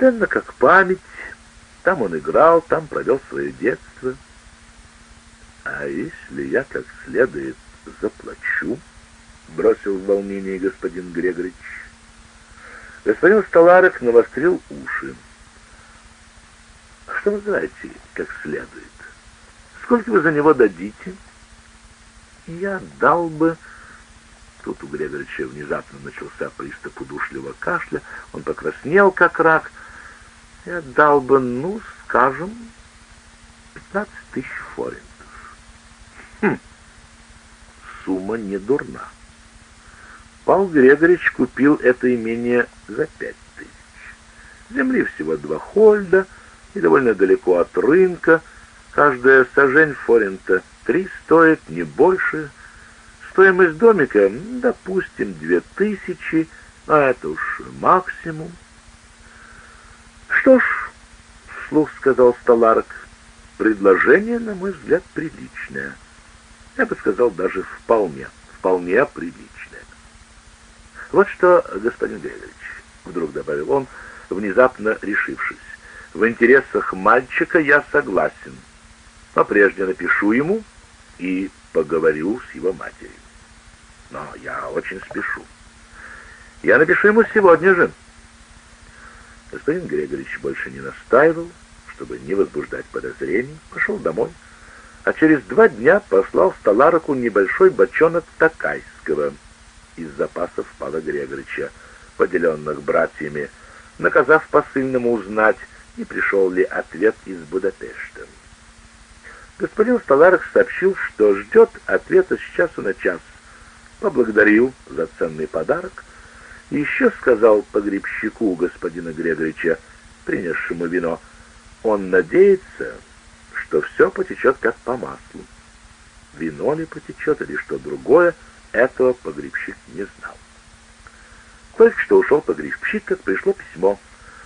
ценна как память. Там он играл, там провел свое детство. А если я как следует заплачу? Бросил в волнении господин Грегорич. Господин Столарок навострил уши. Что вы знаете, как следует? Сколько вы за него дадите? Я дал бы... Тут у Грегорича внезапно начался приступ удушливого кашля. Он покраснел, как рак. Я дал бы, ну, скажем, 15 тысяч форинтов. Хм, сумма не дурна. Павел Грегорич купил это имение за пять тысяч. Земли всего два хольда и довольно далеко от рынка. Каждая сажень форинта три стоит, не больше. Стоимость домика, допустим, две тысячи, а это уж максимум. Что ж, вслух сказал Столарок, предложение, на мой взгляд, приличное. Я бы сказал, даже вполне, вполне приличное. Вот что, господин Григорьевич, вдруг добавил он, внезапно решившись, в интересах мальчика я согласен. Но прежде напишу ему и поговорю с его матерью. Но я очень спешу. Я напишу ему сегодня же. Господин Григорьевич больше не настаивал, чтобы не возбуждать подозрений, пошел домой, а через два дня послал Столароку небольшой бочонок такайского из запасов Павла Григорьевича, поделенных братьями, наказав посыльному узнать, не пришел ли ответ из Будапешта. Господин Столарок сообщил, что ждет ответа с часу на час, поблагодарил за ценный подарок еще сказал погребщику господина Григорьевича, принесшему вино, он надеется, что все потечет как по маслу. Вино ли потечет или что другое, этого погребщик не знал. Только что ушел погребщик, как пришло письмо,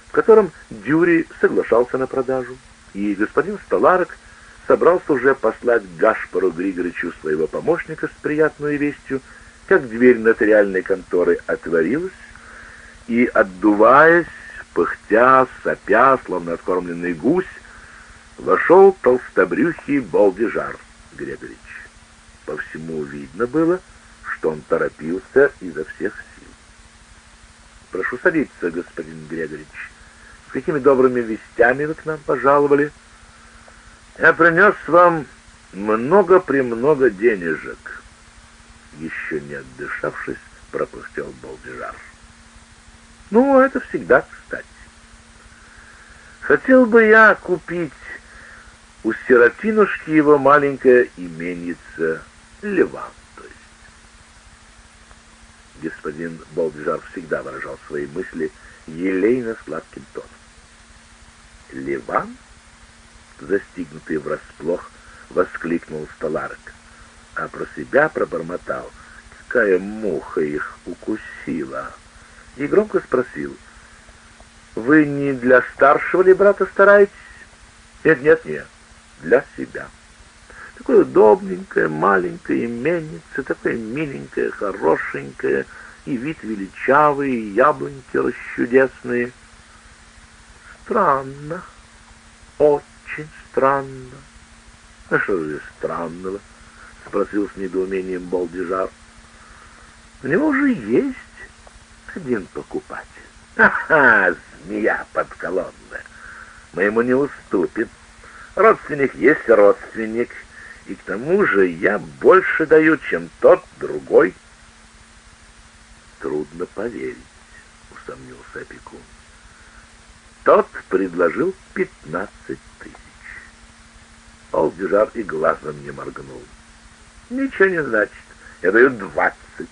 в котором Дюри соглашался на продажу, и господин Столарок собрался уже послать Гашпару Григоричу своего помощника с приятной вестью, как дверь нотариальной конторы отворилась, и, отдуваясь, пыхтя, сопя, словно откормленный гусь, вошел толстобрюхий Болдижар Григорич. По всему видно было, что он торопился изо всех сил. «Прошу садиться, господин Григорич. С какими добрыми вестями вы к нам пожаловали?» Я принес вам много-премного денежек. Еще не отдышавшись, пропустил Балдижар. Ну, это всегда кстати. Хотел бы я купить у Серафинушки его маленькая именица Леван. Господин Балдижар всегда выражал свои мысли елейно-сладким тоном. Ливан? застигнутый врасплох, воскликнул Столарок, а про себя пробормотал, какая муха их укусила, и громко спросил, «Вы не для старшего ли брата стараетесь?» «Нет, нет, нет, для себя». Такое удобненькое, маленькое именице, такое миленькое, хорошенькое, и вид величавый, и яблоньки расчудесные. Странно, очень странно. А что здесь странного? Спросил с недоумением Балдижар. У него уже есть один покупатель. Ага, змея подколонная. Мы ему не уступим. Родственник есть родственник. И к тому же я больше даю, чем тот другой. Трудно поверить, усомнился опекун. Тот предложил пятнадцать тысяч. Алдижар и глазом не моргнул. Ничего не значит. Я даю двадцать.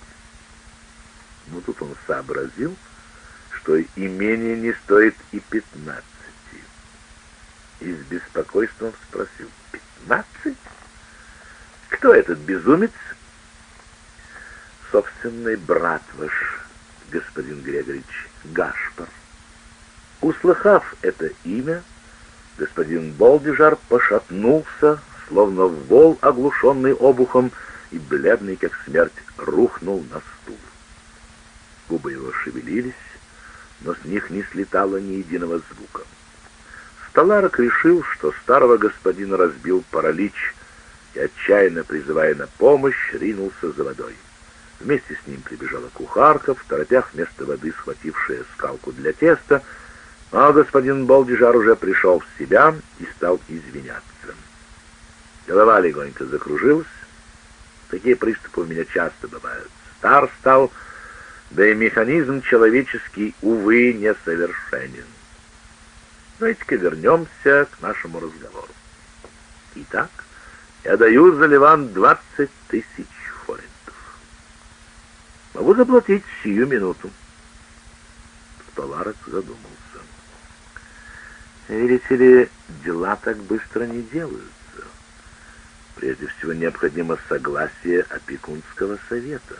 Но тут он сообразил, что имение не стоит и пятнадцати. И с беспокойством спросил, пятнадцать? Кто этот безумец? Собственный брат ваш, господин Григорьевич Гашпар. Услыхав это имя, Господин Болдижар пошатнулся, словно вол, оглушенный обухом, и, бледный как смерть, рухнул на стул. Губы его шевелились, но с них не слетало ни единого звука. Столарок решил, что старого господина разбил паралич, и, отчаянно призывая на помощь, ринулся за водой. Вместе с ним прибежала кухарка, в торопях вместо воды схватившая скалку для теста, а господин Болдижар уже пришел в себя и стал извиняться. Голова легонько закружилась. Такие приступы у меня часто бывают. Стар стал, да и механизм человеческий, увы, несовершенен. Давайте-ка вернемся к нашему разговору. Итак, я даю за Ливан двадцать тысяч форинтов. Могу заплатить сию минуту. Столарок задумался. Видите ли, дела так быстро не делаются. Прежде всего необходимо согласие опекунского совета.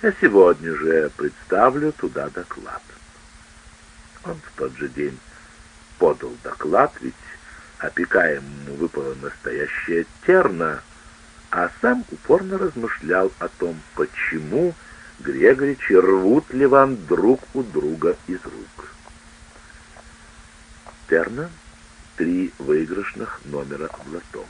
Я сегодня же представлю туда доклад. Он в тот же день подал доклад, ведь опекаемому выпала настоящая терна, а сам упорно размышлял о том, почему Грегоричи рвут Ливан друг у друга из рук. Терна — три выигрышных номера в лото.